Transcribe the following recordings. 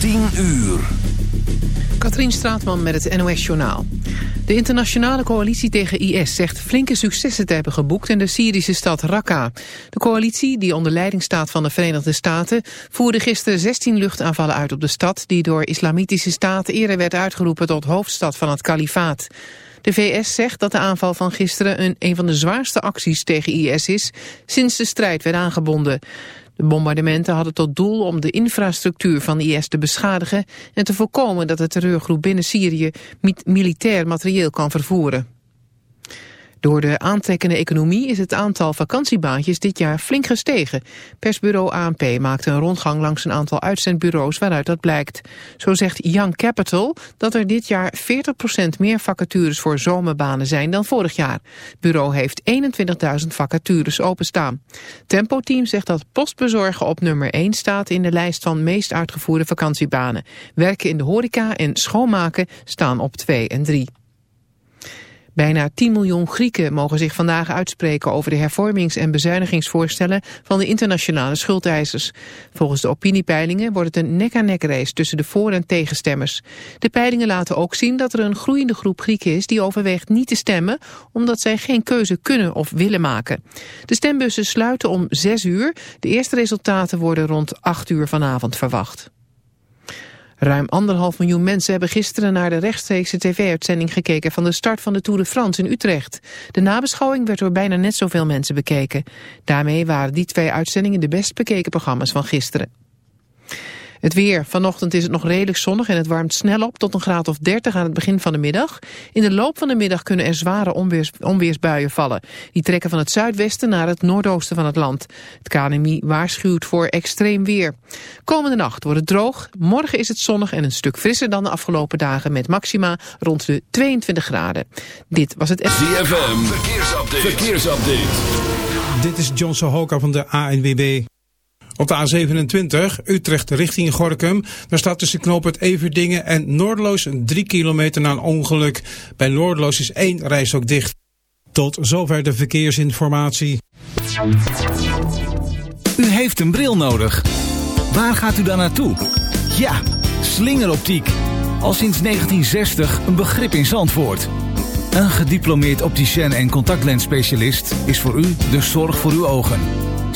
10 uur. Katrien Straatman met het NOS-journaal. De internationale coalitie tegen IS zegt flinke successen te hebben geboekt in de Syrische stad Raqqa. De coalitie, die onder leiding staat van de Verenigde Staten, voerde gisteren 16 luchtaanvallen uit op de stad, die door islamitische staten eerder werd uitgeroepen tot hoofdstad van het kalifaat. De VS zegt dat de aanval van gisteren een, een van de zwaarste acties tegen IS is sinds de strijd werd aangebonden. De bombardementen hadden tot doel om de infrastructuur van IS te beschadigen en te voorkomen dat de terreurgroep binnen Syrië militair materieel kan vervoeren. Door de aantrekkende economie is het aantal vakantiebaantjes dit jaar flink gestegen. Persbureau ANP maakte een rondgang langs een aantal uitzendbureaus waaruit dat blijkt. Zo zegt Young Capital dat er dit jaar 40% meer vacatures voor zomerbanen zijn dan vorig jaar. Bureau heeft 21.000 vacatures openstaan. Tempo Team zegt dat postbezorgen op nummer 1 staat in de lijst van meest uitgevoerde vakantiebanen. Werken in de horeca en schoonmaken staan op 2 en 3. Bijna 10 miljoen Grieken mogen zich vandaag uitspreken over de hervormings- en bezuinigingsvoorstellen van de internationale schuldeisers. Volgens de opiniepeilingen wordt het een nek-aan-nek race tussen de voor- en tegenstemmers. De peilingen laten ook zien dat er een groeiende groep Grieken is die overweegt niet te stemmen omdat zij geen keuze kunnen of willen maken. De stembussen sluiten om 6 uur. De eerste resultaten worden rond 8 uur vanavond verwacht. Ruim anderhalf miljoen mensen hebben gisteren naar de rechtstreekse tv-uitzending gekeken van de start van de Tour de France in Utrecht. De nabeschouwing werd door bijna net zoveel mensen bekeken. Daarmee waren die twee uitzendingen de best bekeken programma's van gisteren. Het weer. Vanochtend is het nog redelijk zonnig en het warmt snel op tot een graad of 30 aan het begin van de middag. In de loop van de middag kunnen er zware onweers, onweersbuien vallen. Die trekken van het zuidwesten naar het noordoosten van het land. Het KNMI waarschuwt voor extreem weer. Komende nacht wordt het droog. Morgen is het zonnig en een stuk frisser dan de afgelopen dagen met maxima rond de 22 graden. Dit was het... ZFM. Verkeersupdate. Verkeersupdate. Dit is John Sohoka van de ANWB. Op de A27, Utrecht richting Gorkum, daar staat tussen knooppunt Everdingen en Noordloos 3 kilometer na een ongeluk. Bij Noordloos is één reis ook dicht. Tot zover de verkeersinformatie. U heeft een bril nodig. Waar gaat u dan naartoe? Ja, slingeroptiek. Al sinds 1960 een begrip in Zandvoort. Een gediplomeerd opticien en contactlensspecialist is voor u de zorg voor uw ogen.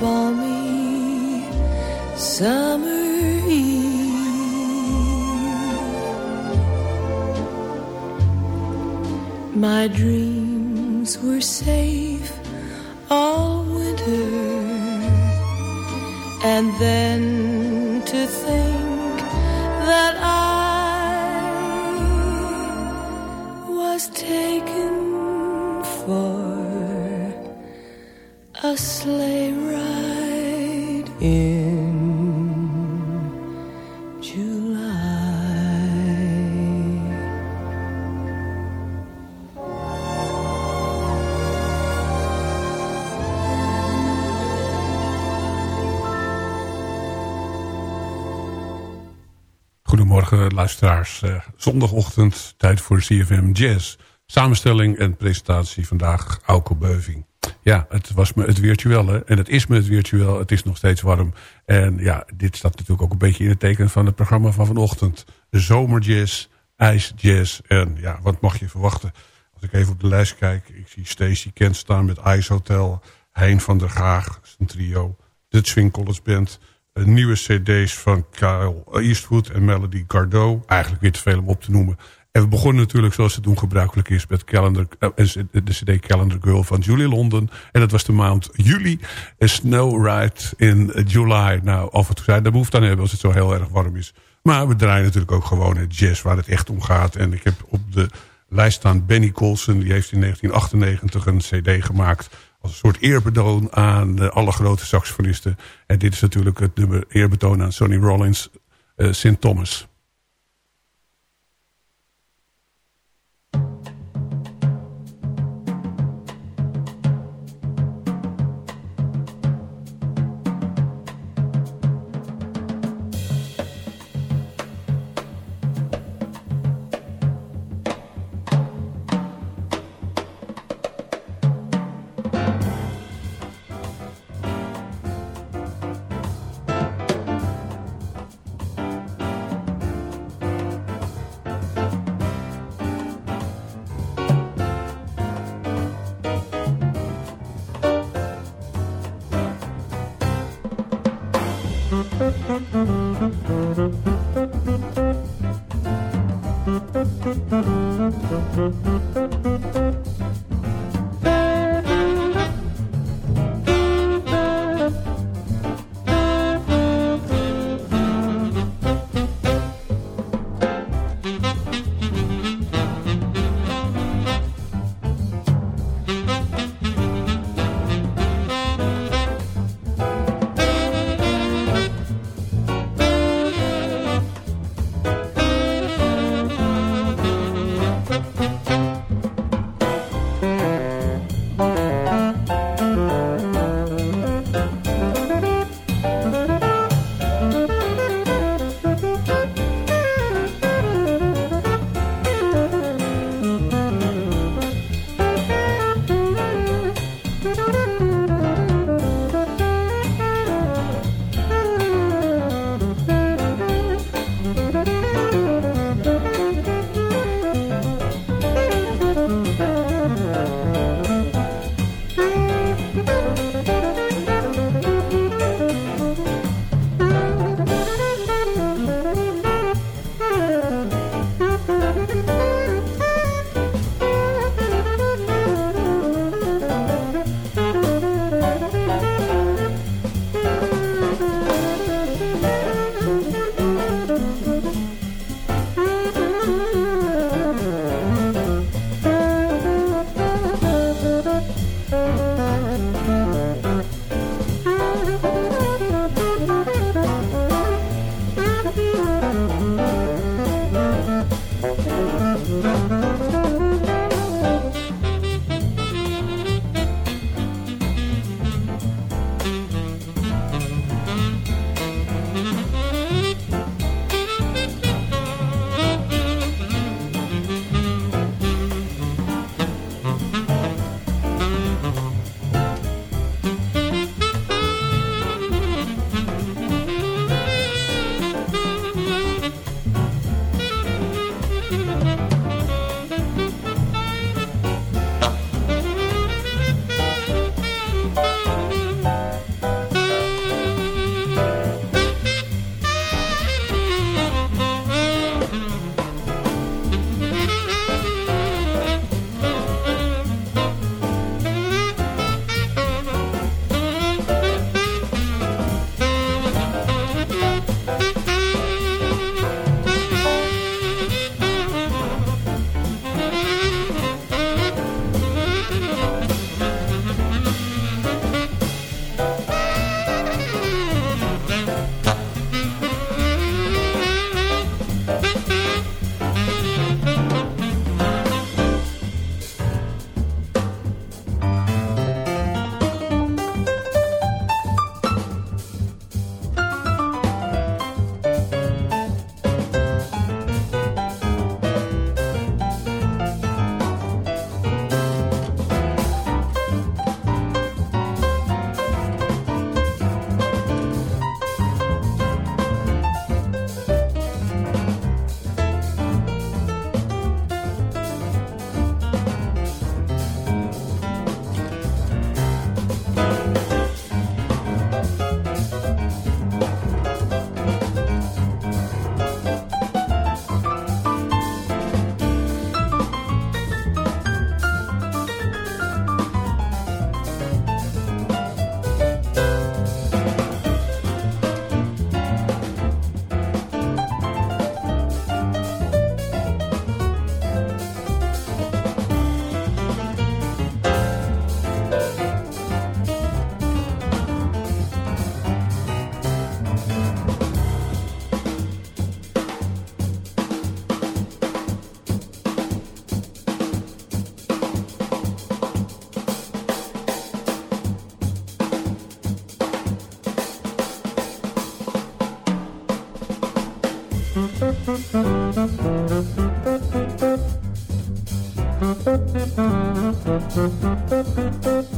Balmy summer eve. My dreams were safe all winter, and then to think luisteraars. Eh, zondagochtend, tijd voor CFM Jazz. Samenstelling en presentatie vandaag Auko Beuving. Ja, het was me het virtuele en het is me het virtueel. Het is nog steeds warm. En ja, dit staat natuurlijk ook een beetje in het teken van het programma van vanochtend. Zomerjazz, ijsjazz en ja, wat mag je verwachten? Als ik even op de lijst kijk, ik zie Stacey Kent staan met Ice Hotel. Hein van der Gaag, zijn trio. De Swing College Band nieuwe cd's van Kyle Eastwood en Melody Gardot. Eigenlijk weer te veel om op te noemen. En we begonnen natuurlijk zoals het doen gebruikelijk is... met calendar, uh, de cd Calendar Girl van Julie London. En dat was de maand juli. En Snow Ride in July. Nou, af en toe zei, daar behoefte aan hebben als het zo heel erg warm is. Maar we draaien natuurlijk ook gewoon het jazz waar het echt om gaat. En ik heb op de lijst staan Benny Colson. Die heeft in 1998 een cd gemaakt een soort eerbetoon aan uh, alle grote saxofonisten. En dit is natuurlijk het nummer eerbetoon aan Sonny Rollins, uh, St. Thomas. Thank you.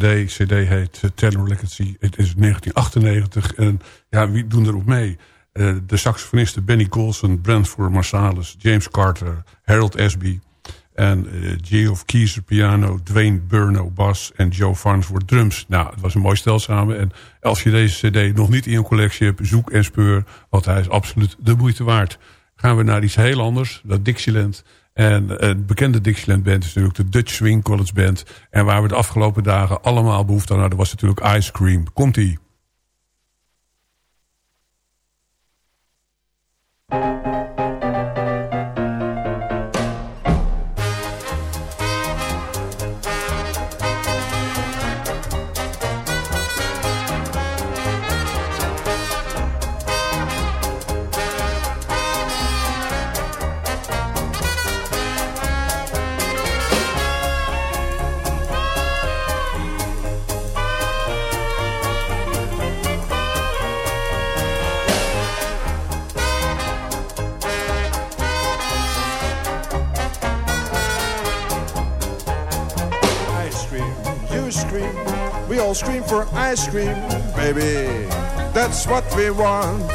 Cd. cd heet uh, Tenor Legacy. Het is 1998. En ja, wie doen erop mee? Uh, de saxofonisten Benny Golson, Brentford Marsalis, James Carter, Harold Esby... en uh, Geoff Kiezer piano, Dwayne Burno bas en Joe Farnsworth drums. Nou, het was een mooi stel samen. En als je deze cd nog niet in je collectie hebt, zoek en speur... want hij is absoluut de moeite waard. Gaan we naar iets heel anders, dat Dixieland... En een bekende Dixieland band is natuurlijk de Dutch Swing College Band. En waar we de afgelopen dagen allemaal behoefte aan hadden... was natuurlijk Ice Cream. Komt-ie. Ice cream, baby. That's what we want.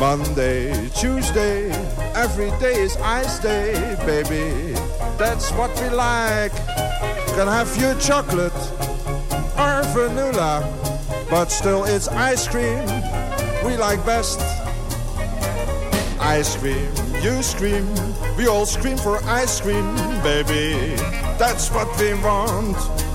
Monday, Tuesday, every day is ice day, baby. That's what we like. Can have your chocolate or vanilla, but still it's ice cream we like best. Ice cream, you scream, we all scream for ice cream, baby. That's what we want.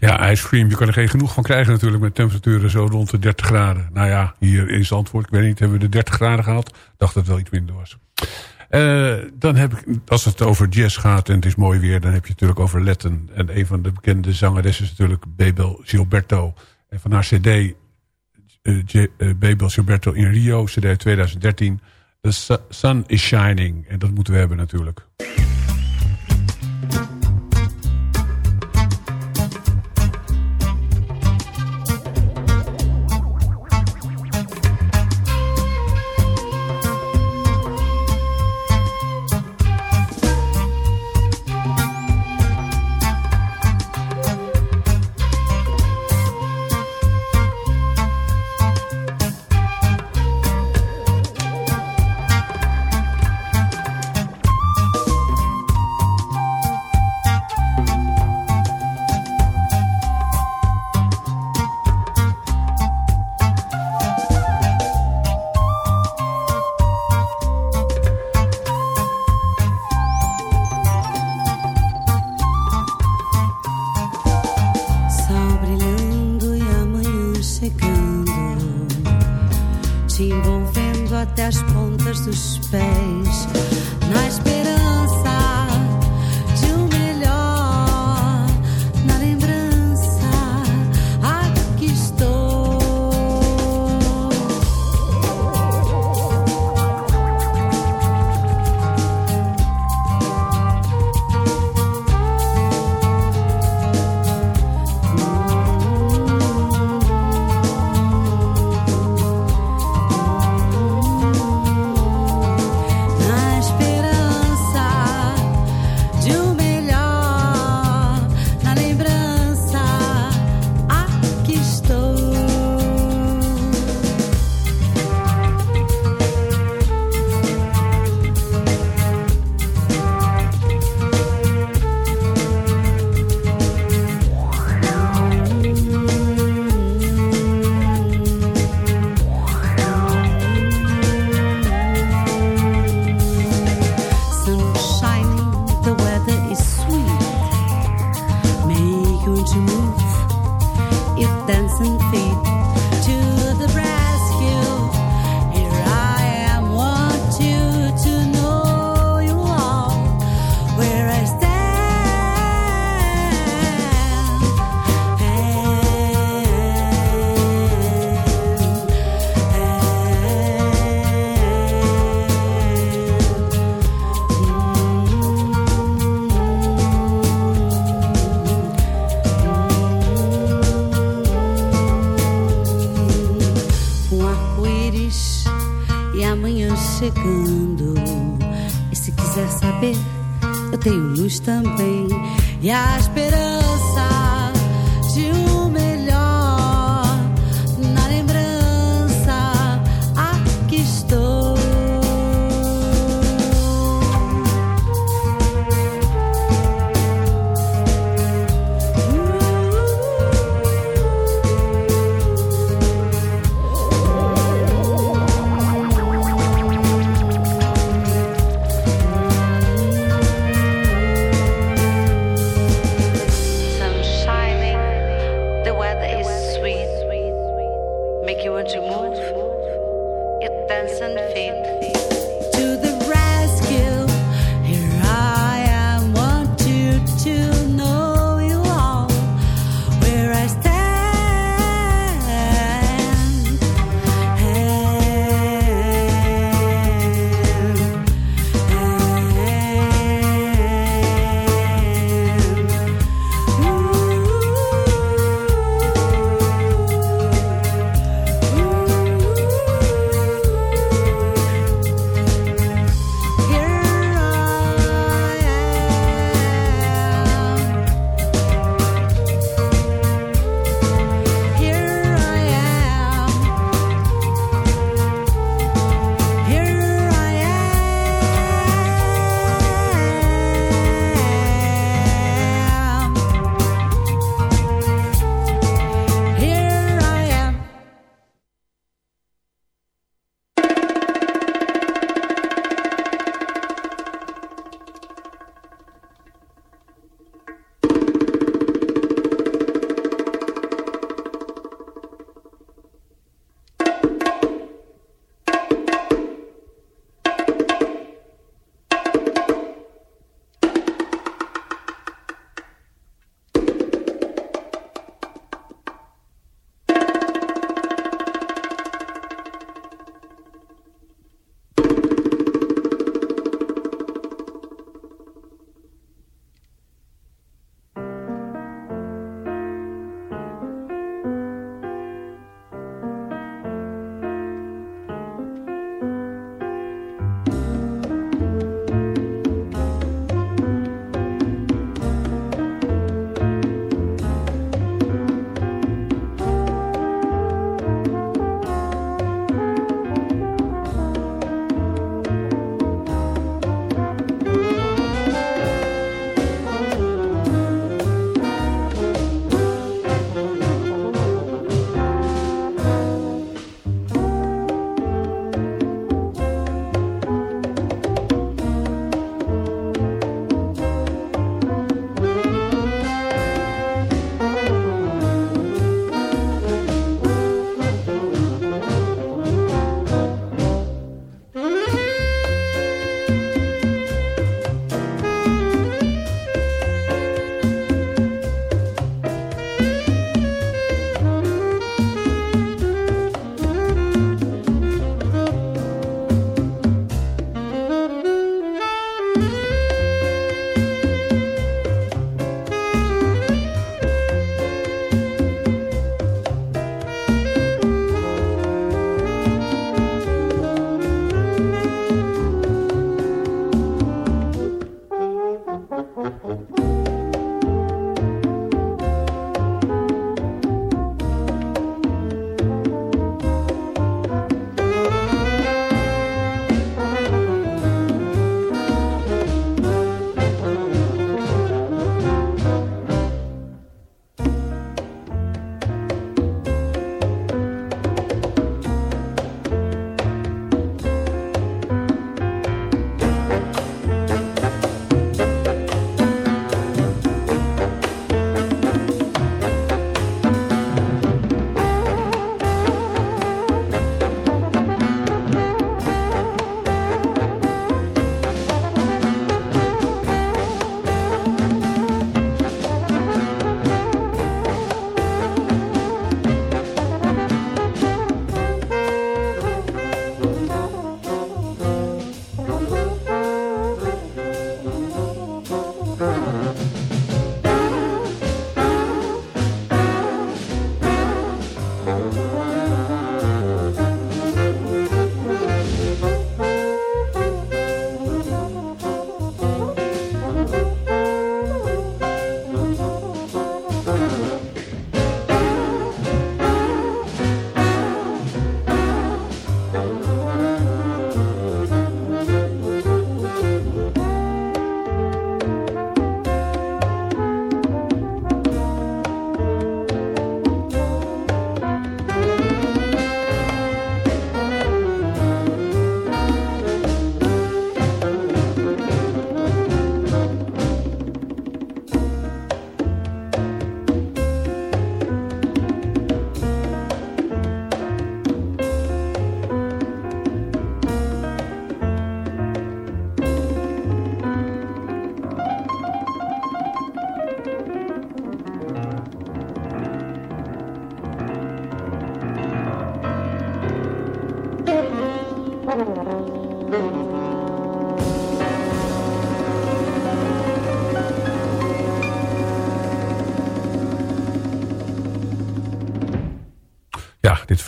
Ice cream. Je kan er geen genoeg van krijgen natuurlijk met temperaturen zo rond de 30 graden. Nou ja, hier in Zandvoort, ik weet niet, hebben we de 30 graden gehad? dacht dat het wel iets minder was. Uh, dan heb ik, als het over jazz gaat en het is mooi weer... dan heb je natuurlijk over Letten. En een van de bekende zangeressen is natuurlijk Bebel Gilberto. En van haar cd uh, Bebel Gilberto in Rio, cd 2013... The Sun is Shining. En dat moeten we hebben natuurlijk. hands and feet.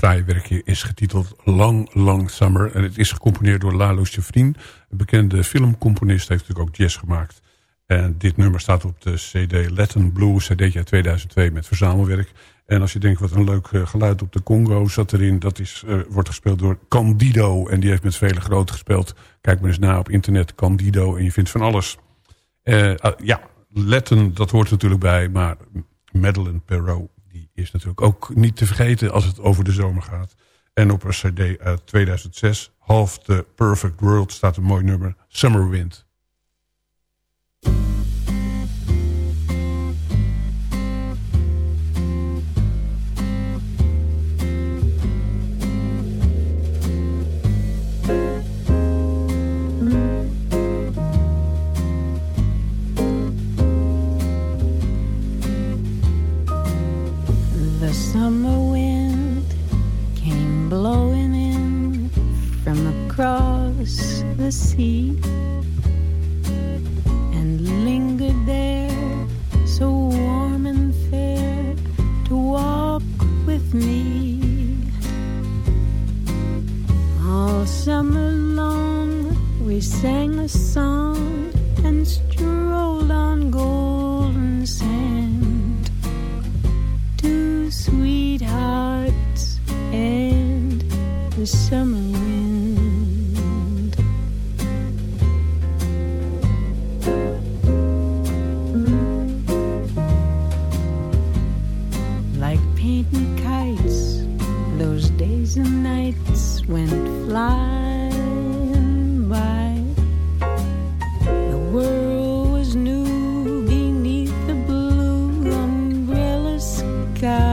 Fraaie werkje is getiteld Long Long Summer. En het is gecomponeerd door Lalo Schifrin. Een bekende filmcomponist heeft natuurlijk ook jazz gemaakt. En dit nummer staat op de CD Latin Blues, CD uit 2002 met verzamelwerk. En als je denkt, wat een leuk eh, geluid op de Congo zat erin. Dat is, uh, wordt gespeeld door Candido. En die heeft met vele grote gespeeld. Kijk maar eens na op internet, Candido. En je vindt van alles. Uh, ja, Latin, dat hoort natuurlijk bij. Maar Madeleine Perrault, is natuurlijk ook niet te vergeten als het over de zomer gaat. En op een cd uit 2006, Half the Perfect World, staat een mooi nummer. Summer Wind. The sea and lingered there so warm and fair to walk with me all summer long. We sang a song and strolled on golden sand two sweethearts and the summer flying by. The world was new beneath the blue umbrella sky.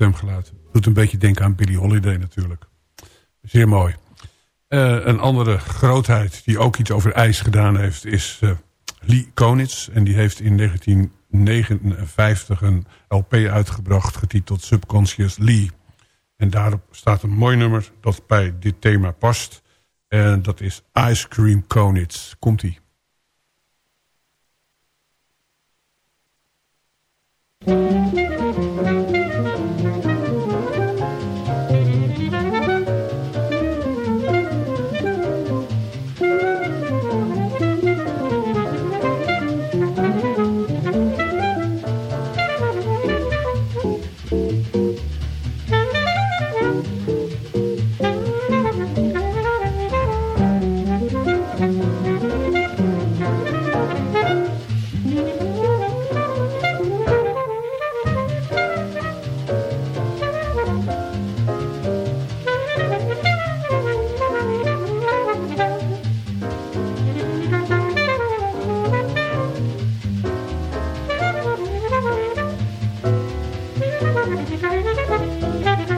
Stemgeluid. Doet een beetje denken aan Billie Holiday natuurlijk. Zeer mooi. Eh, een andere grootheid die ook iets over ijs gedaan heeft... is eh, Lee Konitz. En die heeft in 1959 een LP uitgebracht... getiteld Subconscious Lee. En daarop staat een mooi nummer dat bij dit thema past. En dat is Ice Cream Konitz. Komt-ie. MUZIEK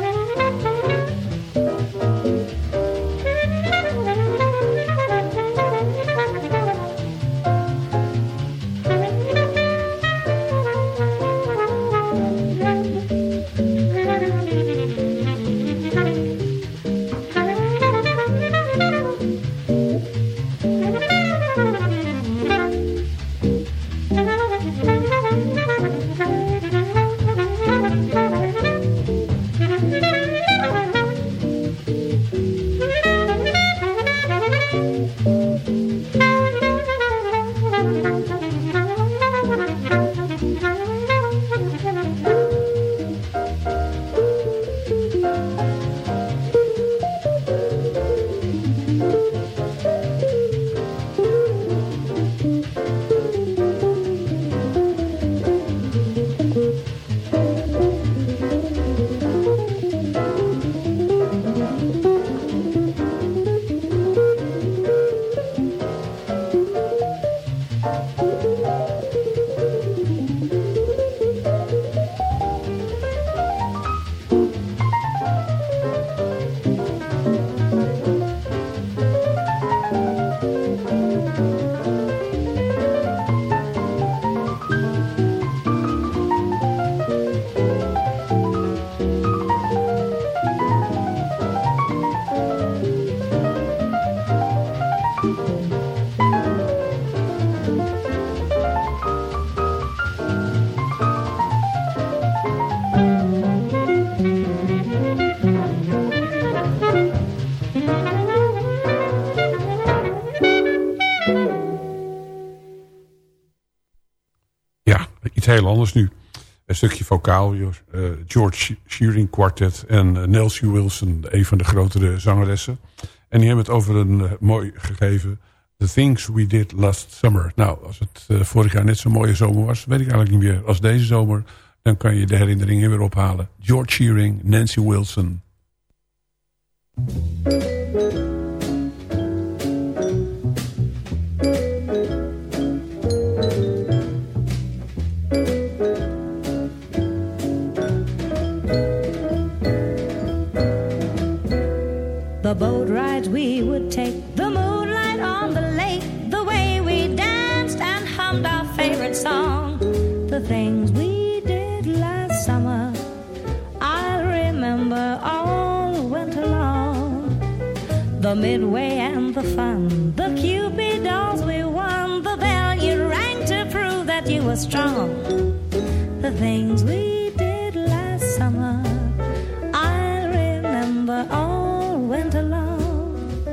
heel anders nu. Een stukje vocaal. uh, George Shearing Quartet en uh, Nancy Wilson, een van de grotere zangeressen. En die hebben het over een uh, mooi gegeven... The Things We Did Last Summer. Nou, als het vorig jaar net zo'n mooie zomer was... weet ik eigenlijk niet meer. Als deze zomer, dan kan je de herinneringen weer ophalen. George Shearing, Nancy Wilson. The midway and the fun, the Cupid dolls we won, the bell you rang to prove that you were strong. The things we did last summer, I'll remember all winter long.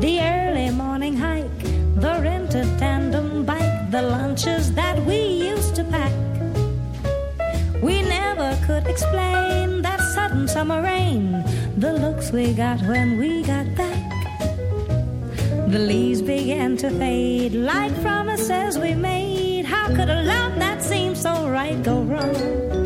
The early morning hike, the rented tandem bike, the lunches that we used to pack. We never could explain that sudden summer rain, the looks we got when we got. The leaves began to fade like promises we made. How could a love that seemed so right go wrong?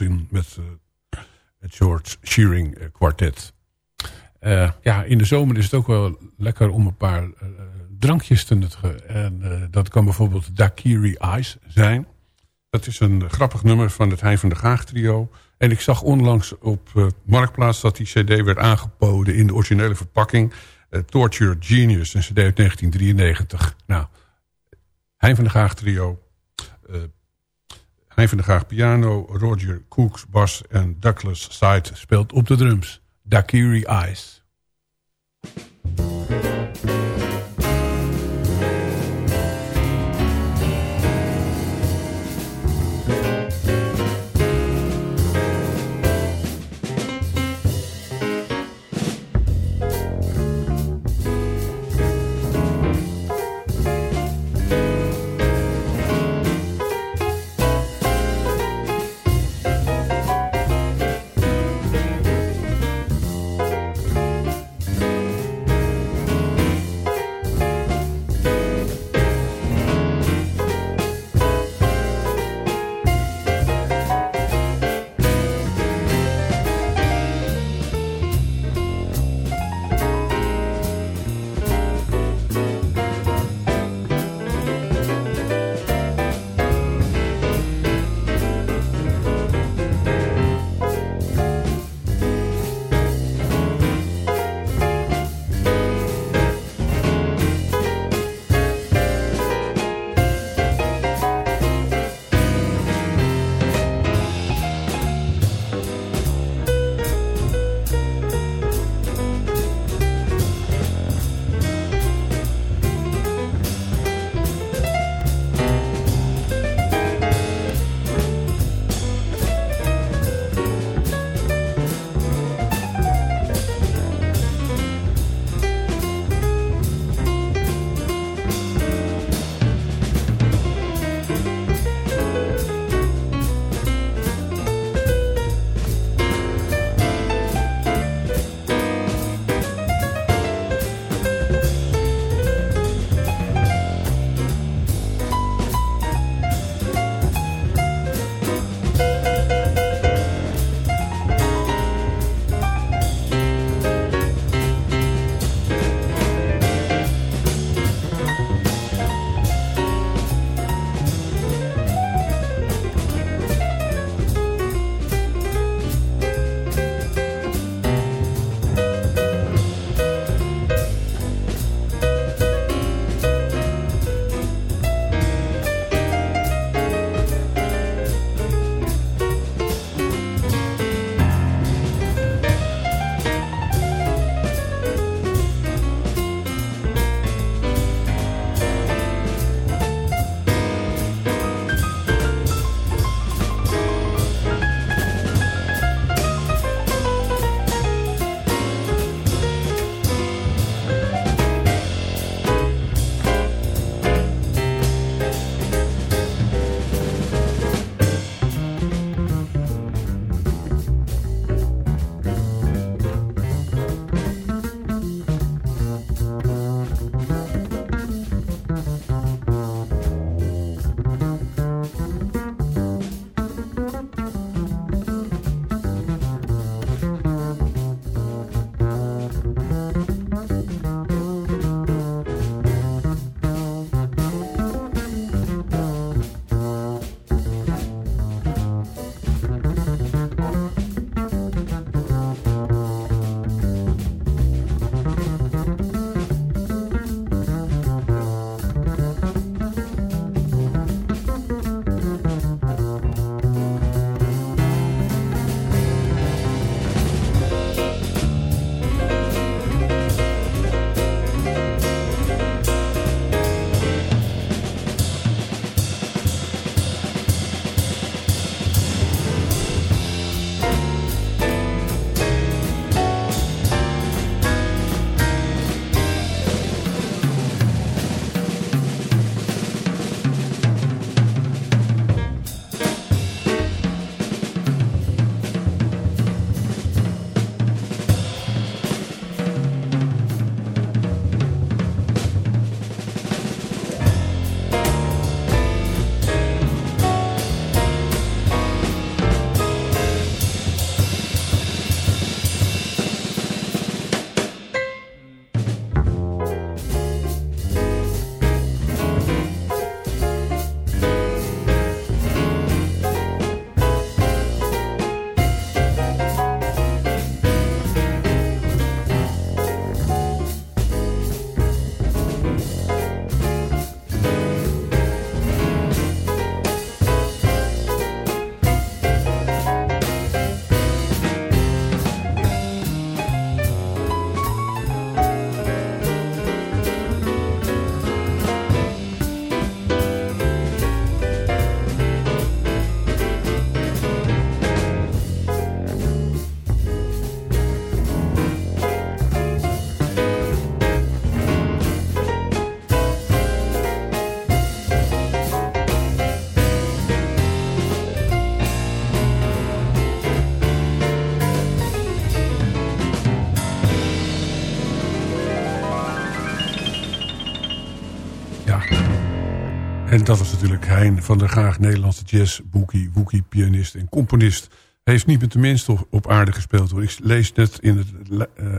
Met eh, het George Shearing eh, kwartet. Eh, ja, in de zomer is het ook wel lekker om een paar drankjes te nuttigen. En dat kan bijvoorbeeld Daiquiri Ice zijn. Dat is een grappig nummer van het Hein van der Gaag trio. En ik zag onlangs op Marktplaats dat die cd werd aangeboden in de originele verpakking. eh, Torture Genius, een cd uit 1993. Nou, Hein van der Gaag trio. Hein van der Gaag piano, Roger Cooks bas en Douglas Side speelt op de drums. Daiquiri Ice. En dat was natuurlijk Hein van der Gaag, Nederlandse jazz, boekie, woekie, pianist en componist. Hij heeft niet met de minste op, aarde gespeeld. Ik lees net in het uh,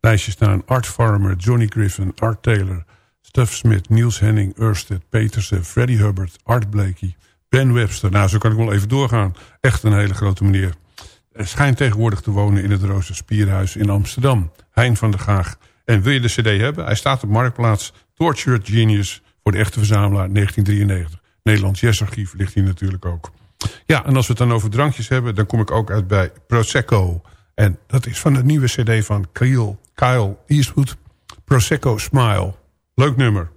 lijstje staan Art Farmer, Johnny Griffin, Art Taylor, Stuff Smith, Niels Henning, Ørsted, Petersen, Freddie Hubbard, Art Blakey, Ben Webster. Nou, zo kan ik wel even doorgaan. Echt een hele grote meneer. Hij schijnt tegenwoordig te wonen in het Rooster Spierhuis in Amsterdam. Hein van der Gaag. En wil je de cd hebben? Hij staat op Marktplaats. Tortured Genius voor de echte verzamelaar 1993. Nederlands Jazzarchief ligt hier natuurlijk ook. Ja, en als we het dan over drankjes hebben... dan kom ik ook uit bij Prosecco. En dat is van de nieuwe cd van Kyle, Kyle Eastwood. Prosecco Smile. Leuk nummer.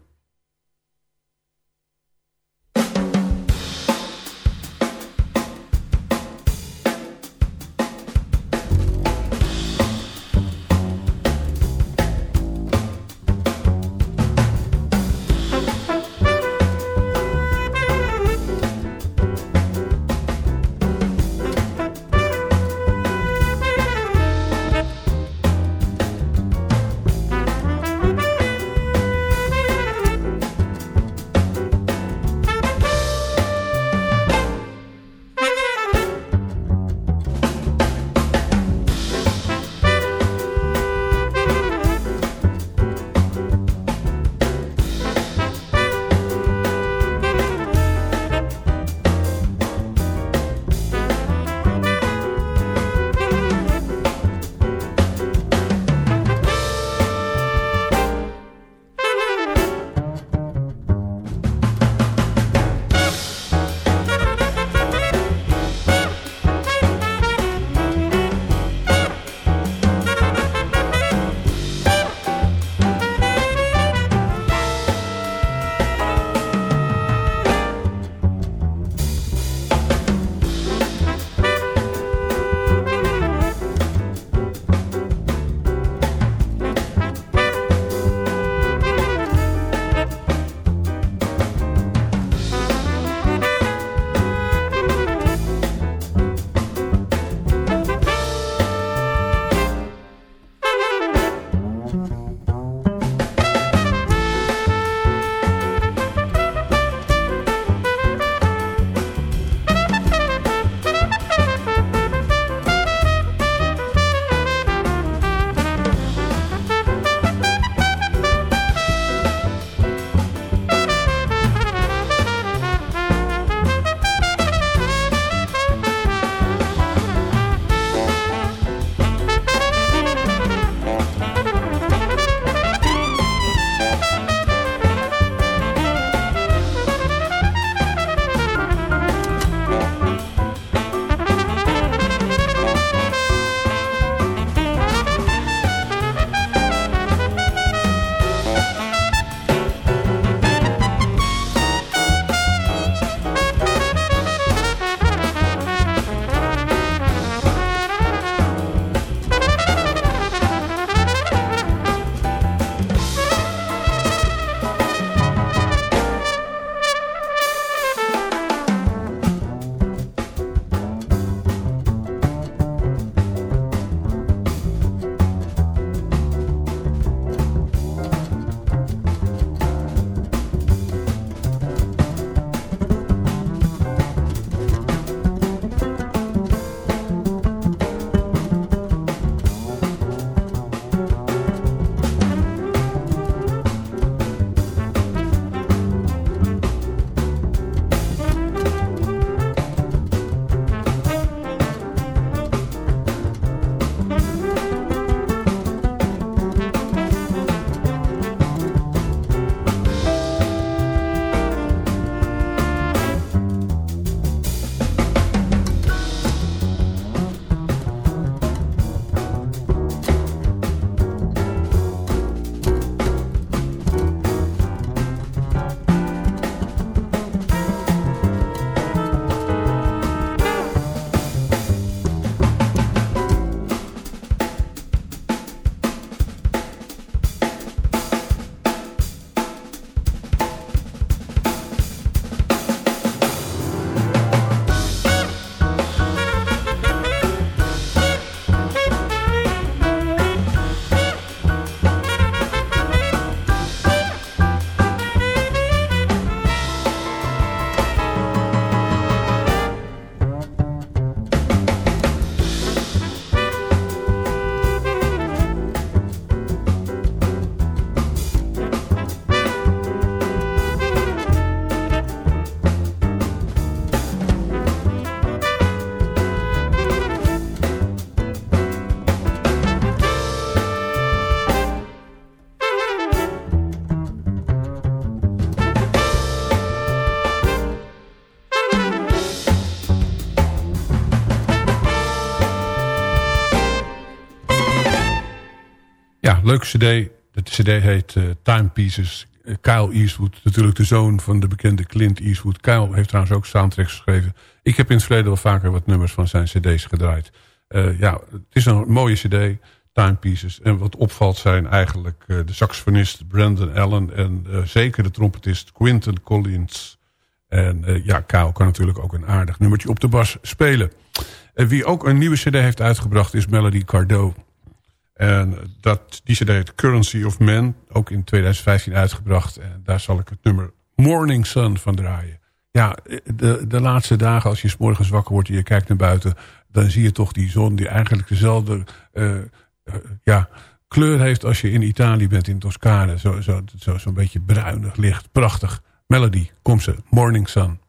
Leuke cd. De cd heet uh, Timepieces. Uh, Kyle Eastwood, natuurlijk de zoon van de bekende Clint Eastwood. Kyle heeft trouwens ook soundtracks geschreven. Ik heb in het verleden wel vaker wat nummers van zijn cd's gedraaid. Uh, ja, het is een mooie cd, Timepieces. En wat opvalt zijn eigenlijk de saxofonist Brandon Allen... en zeker de trompetist Quinton Collins. En ja, Kyle kan natuurlijk ook een aardig nummertje op de bas spelen. En wie ook een nieuwe cd heeft uitgebracht is Melody Cardot. En dat, die cd Currency of Man. Ook in 2015 uitgebracht. En daar zal ik het nummer Morning Sun van draaien. Ja, de, de laatste dagen als je s morgens wakker wordt en je kijkt naar buiten... dan zie je toch die zon die eigenlijk dezelfde uh, uh, ja, kleur heeft... als je in Italië bent, in Toscane. Zo'n zo, zo, zo beetje bruinig licht. Prachtig. Melody, kom ze. Morning Sun.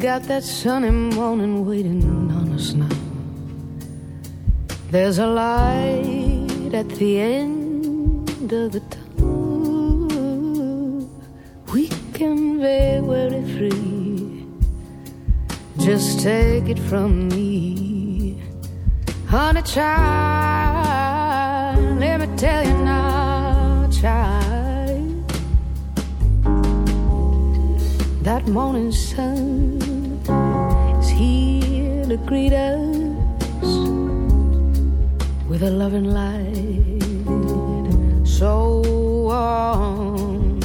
Got that sunny morning waiting on us now. There's a light at the end of the tunnel. We can be very free. Just take it from me, honey child. Let me tell you morning sun is here to greet us with a loving light so warm.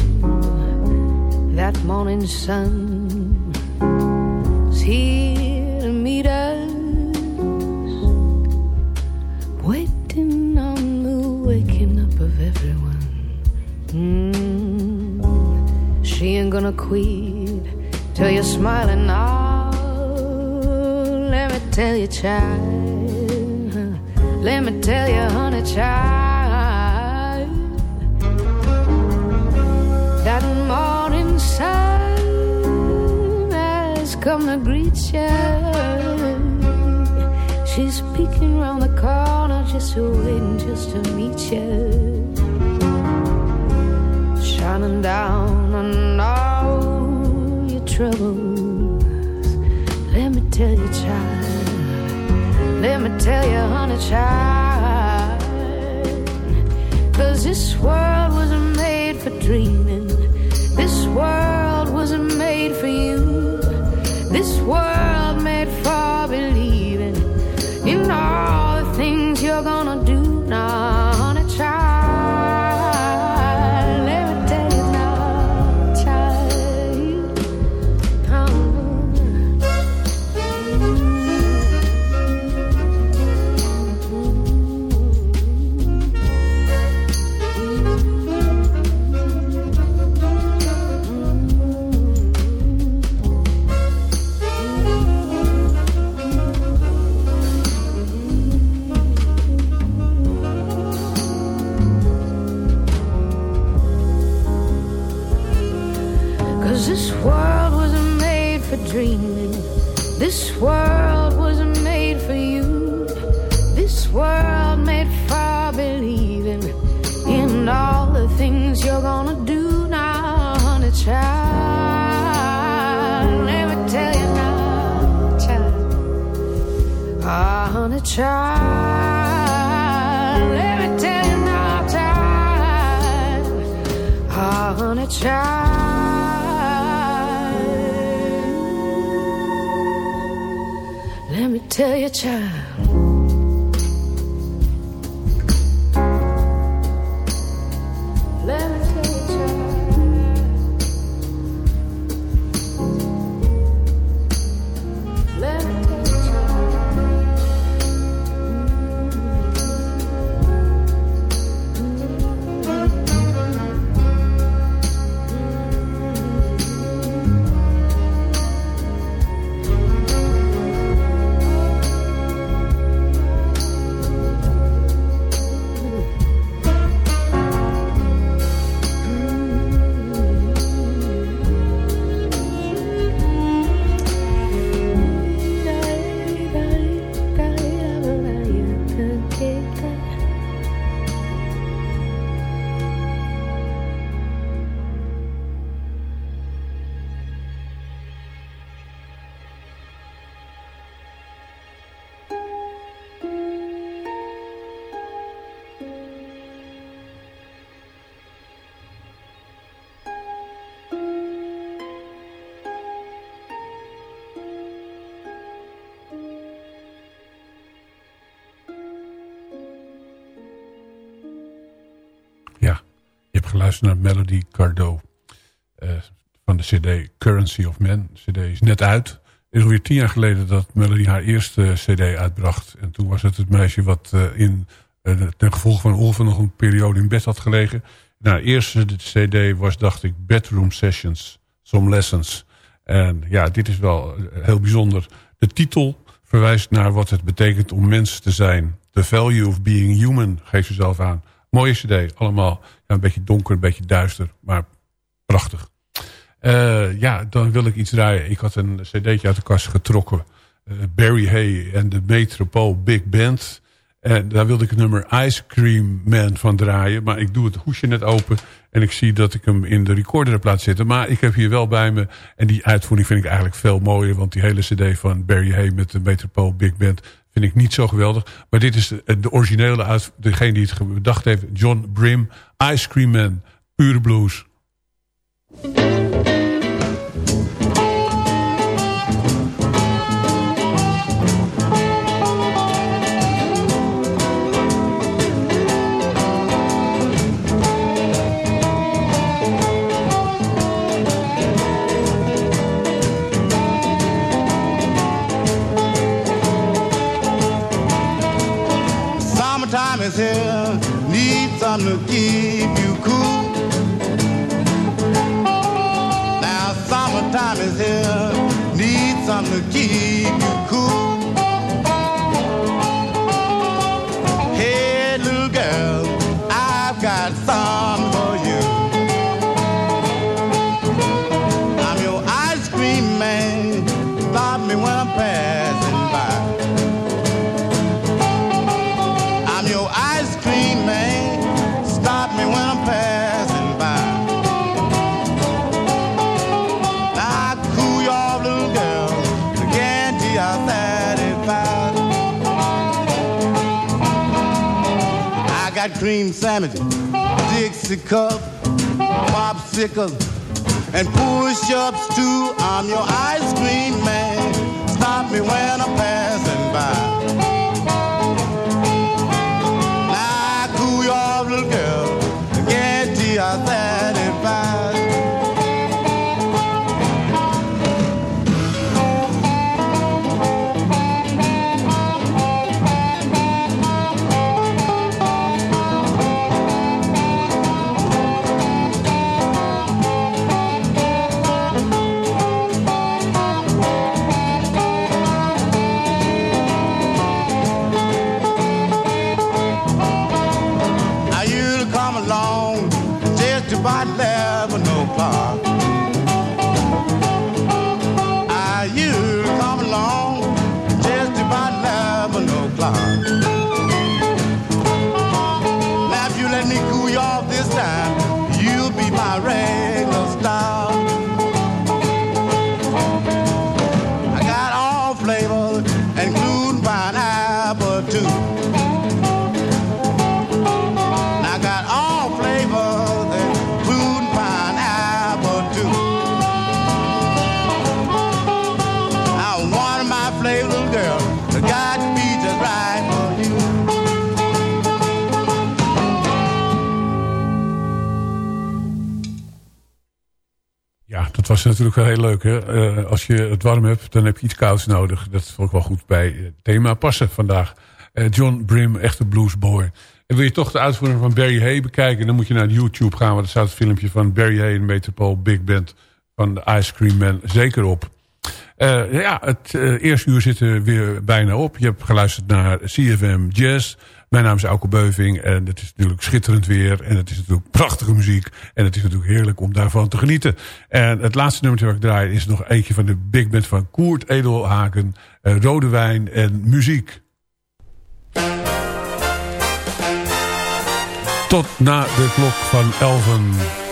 That morning sun is here to meet us, waiting on the waking up of everyone. Mm. She ain't gonna quit till you're smiling now Let me tell you, child. Let me tell you, honey, child. That morning sun has come to greet you. She's peeking round the corner, just waiting just to meet you. Shining down on all troubles. Let me tell you, child. Let me tell you, honey, child. Cause this world wasn't made for dreaming. This world wasn't made for you. This world geluisterd naar Melody Cardo. Uh, van de cd Currency of Men. De cd is net uit. Het is alweer tien jaar geleden dat Melody haar eerste cd uitbracht. En toen was het het meisje wat uh, in, uh, ten gevolge van Olven nog een periode in bed had gelegen. Nou, eerste cd was, dacht ik, Bedroom Sessions. Some Lessons. En ja, dit is wel heel bijzonder. De titel verwijst naar wat het betekent om mens te zijn. The value of being human, geeft ze zelf aan. Mooie cd, allemaal ja, een beetje donker, een beetje duister, maar prachtig. Uh, ja, dan wil ik iets draaien. Ik had een cd'tje uit de kast getrokken. Uh, Barry Hay en de Metropole Big Band. En daar wilde ik het nummer Ice Cream Man van draaien. Maar ik doe het hoesje net open. En ik zie dat ik hem in de recorder heb laten zitten. Maar ik heb hier wel bij me. En die uitvoering vind ik eigenlijk veel mooier. Want die hele cd van Barry Hay met de Metropole Big Band vind ik niet zo geweldig. Maar dit is de, de originele uit degene die het bedacht heeft. John Brim, Ice Cream Man, pure blues. Is here, need something to keep you cool. Now summertime is here, need something to keep you cool. Cream sandwiches, Dixie cup, popsicles, and push-ups too. I'm your ice cream man. Stop me when I'm passing by. Dat was natuurlijk wel heel leuk. Hè? Eh, als je het warm hebt, dan heb je iets kouds nodig. Dat vond ik wel goed bij het thema passen vandaag. Eh, John Brim, echte bluesboy. En wil je toch de uitvoering van Barry Hay bekijken... dan moet je naar YouTube gaan. Want er staat het filmpje van Barry Hay en Metropole Big Band... van de Ice Cream Man zeker op. Eh, ja, het eerste uur zit er weer bijna op. Je hebt geluisterd naar CFM Jazz. Mijn naam is Auke Beuving en het is natuurlijk schitterend weer. En het is natuurlijk prachtige muziek. En het is natuurlijk heerlijk om daarvan te genieten. En het laatste nummer wat ik draai is nog eentje van de big band van Koert Edelhaken. eh, Rode wijn en muziek. Tot na de klok van elven.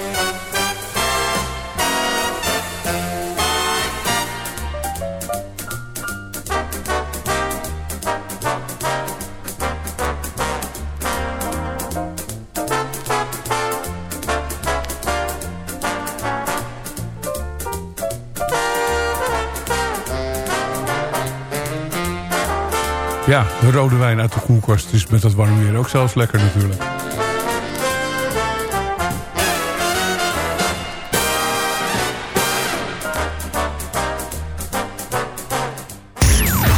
Ja, de rode wijn uit de koelkast is met dat warm weer ook zelfs lekker natuurlijk.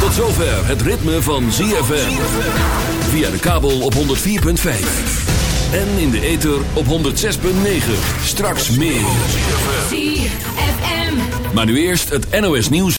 Tot zover het ritme van ZFM. Via de kabel op 104.5. En in de ether op 106.9. Straks meer. Maar nu eerst het NOS nieuws.